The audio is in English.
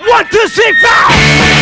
What does he found?